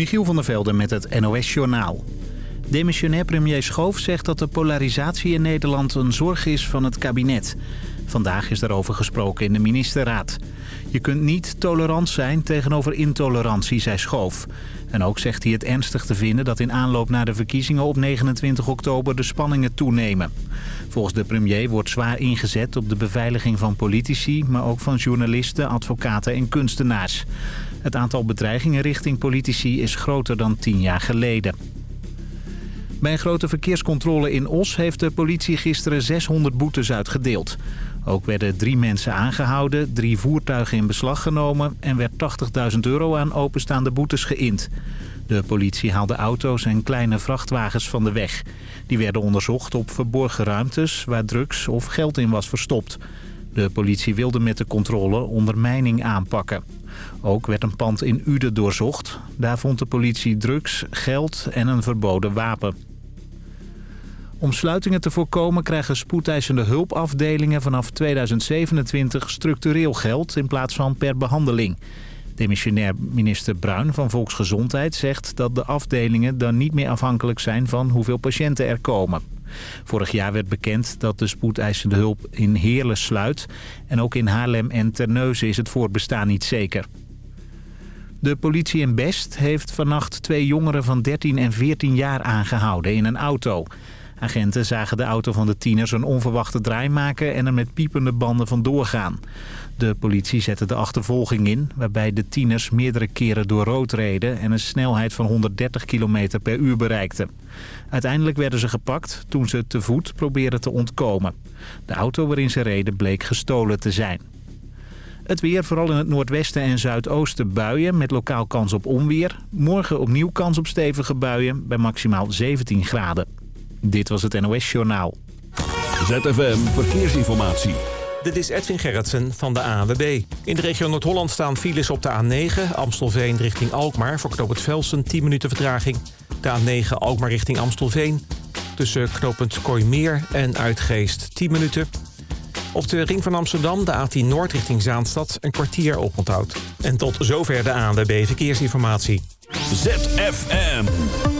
Michiel van der Velden met het NOS-journaal. Demissionair premier Schoof zegt dat de polarisatie in Nederland een zorg is van het kabinet. Vandaag is daarover gesproken in de ministerraad. Je kunt niet tolerant zijn tegenover intolerantie, zei Schoof. En ook zegt hij het ernstig te vinden dat in aanloop naar de verkiezingen op 29 oktober de spanningen toenemen. Volgens de premier wordt zwaar ingezet op de beveiliging van politici, maar ook van journalisten, advocaten en kunstenaars. Het aantal bedreigingen richting politici is groter dan tien jaar geleden. Bij een grote verkeerscontrole in Os heeft de politie gisteren 600 boetes uitgedeeld. Ook werden drie mensen aangehouden, drie voertuigen in beslag genomen... en werd 80.000 euro aan openstaande boetes geïnd. De politie haalde auto's en kleine vrachtwagens van de weg. Die werden onderzocht op verborgen ruimtes waar drugs of geld in was verstopt. De politie wilde met de controle ondermijning aanpakken. Ook werd een pand in Uden doorzocht. Daar vond de politie drugs, geld en een verboden wapen. Om sluitingen te voorkomen krijgen spoedeisende hulpafdelingen vanaf 2027 structureel geld in plaats van per behandeling. Demissionair minister Bruin van Volksgezondheid zegt dat de afdelingen dan niet meer afhankelijk zijn van hoeveel patiënten er komen. Vorig jaar werd bekend dat de spoedeisende hulp in Heerlen sluit. En ook in Haarlem en Terneuzen is het voortbestaan niet zeker. De politie in Best heeft vannacht twee jongeren van 13 en 14 jaar aangehouden in een auto. Agenten zagen de auto van de tieners een onverwachte draai maken en er met piepende banden vandoor gaan. De politie zette de achtervolging in, waarbij de tieners meerdere keren door rood reden en een snelheid van 130 km per uur bereikten. Uiteindelijk werden ze gepakt toen ze te voet probeerden te ontkomen. De auto waarin ze reden bleek gestolen te zijn. Het weer, vooral in het noordwesten en zuidoosten buien met lokaal kans op onweer. Morgen opnieuw kans op stevige buien bij maximaal 17 graden. Dit was het NOS Journaal. ZFM Verkeersinformatie. Dit is Edwin Gerritsen van de ANWB. In de regio Noord-Holland staan files op de A9... Amstelveen richting Alkmaar voor knooppunt Velsen 10 minuten vertraging. De A9 Alkmaar richting Amstelveen. Tussen knooppunt Kooimeer en Uitgeest 10 minuten. Op de ring van Amsterdam, de A10 Noord richting Zaanstad... een kwartier oponthoud. En tot zover de ANWB Verkeersinformatie. ZFM.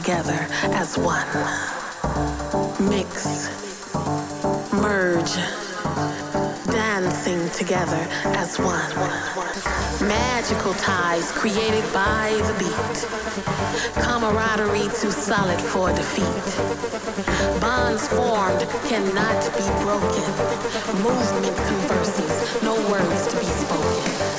together as one. Mix, merge, dancing together as one. Magical ties created by the beat. Camaraderie too solid for defeat. Bonds formed cannot be broken. Movement converses, no words to be spoken.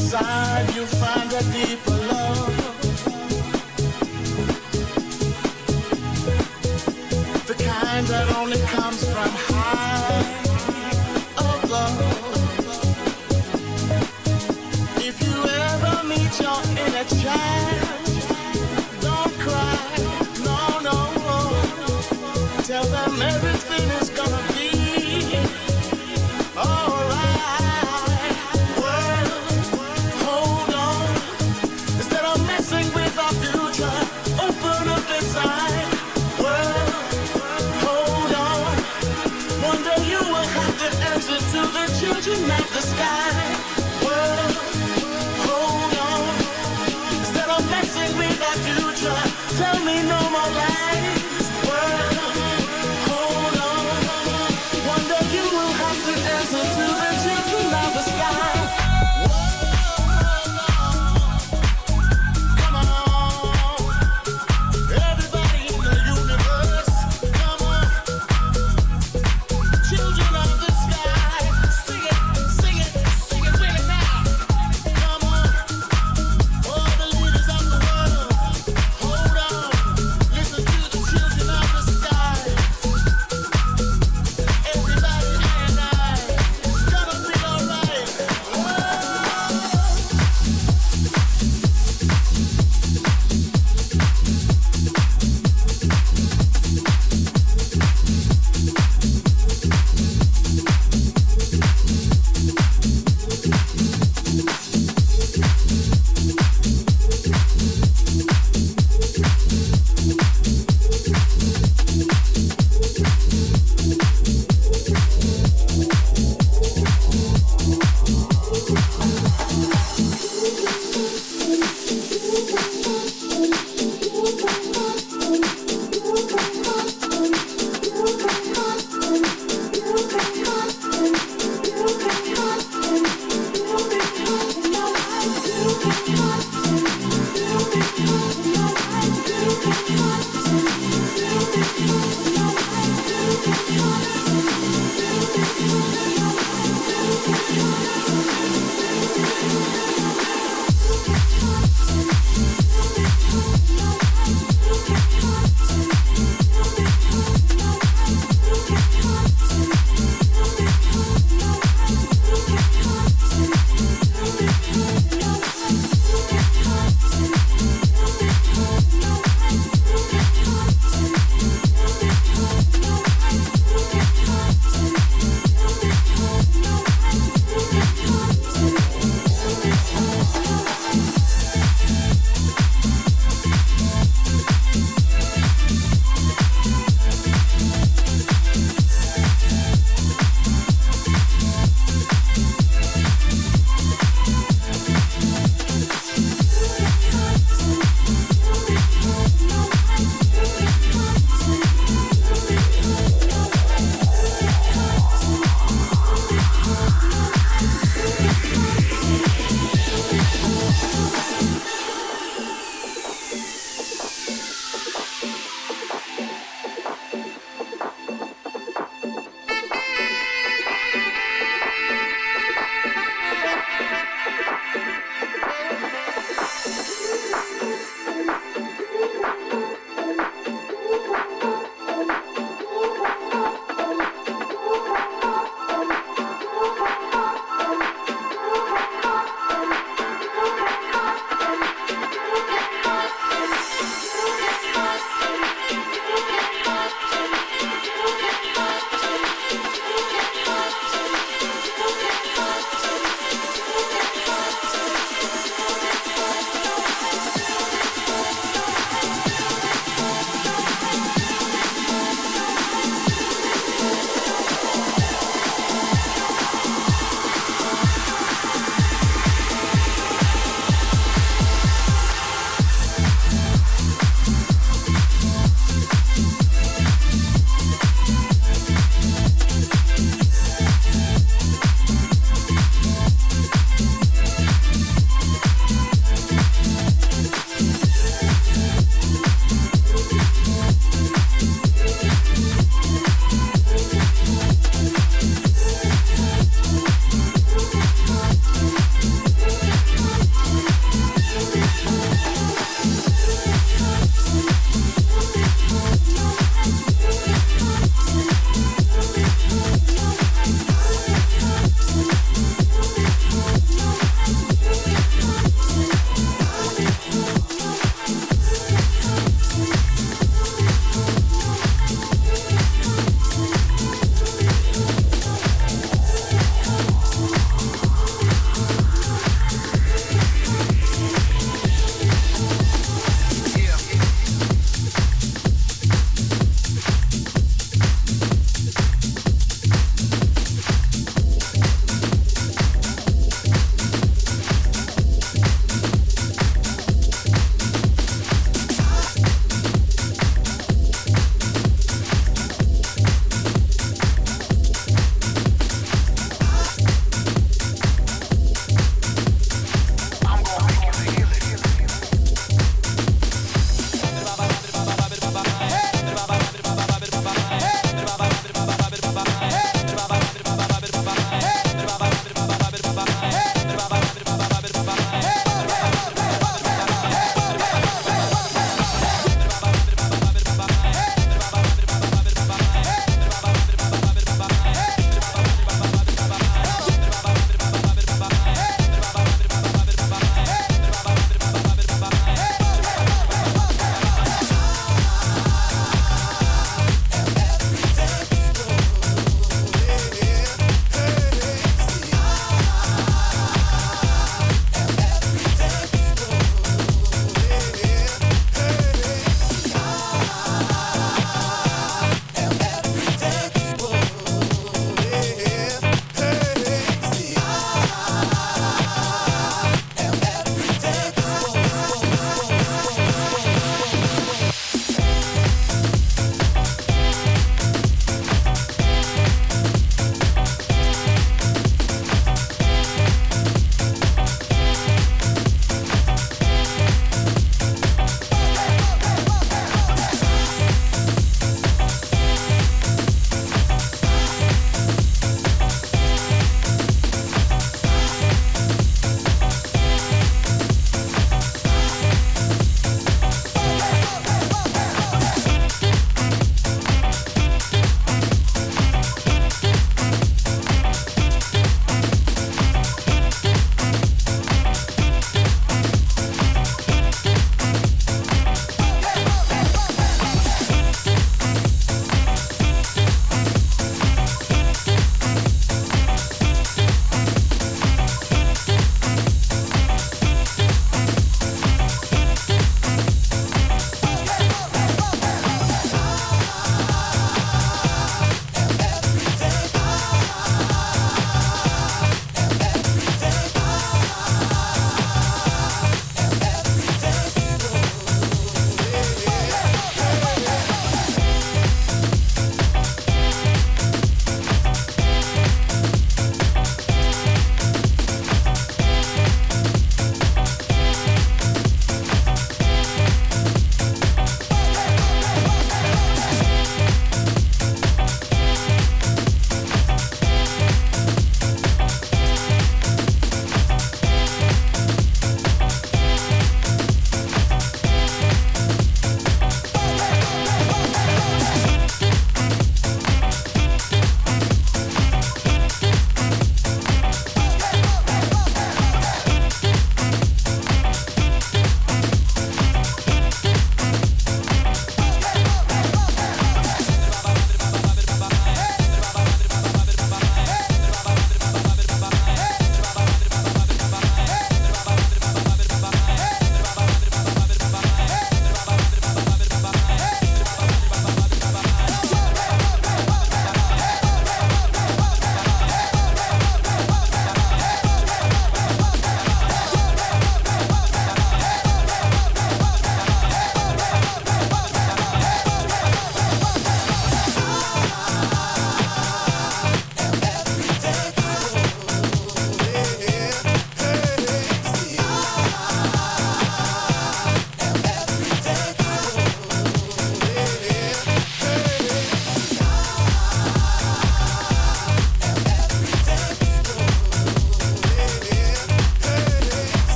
inside you find a deeper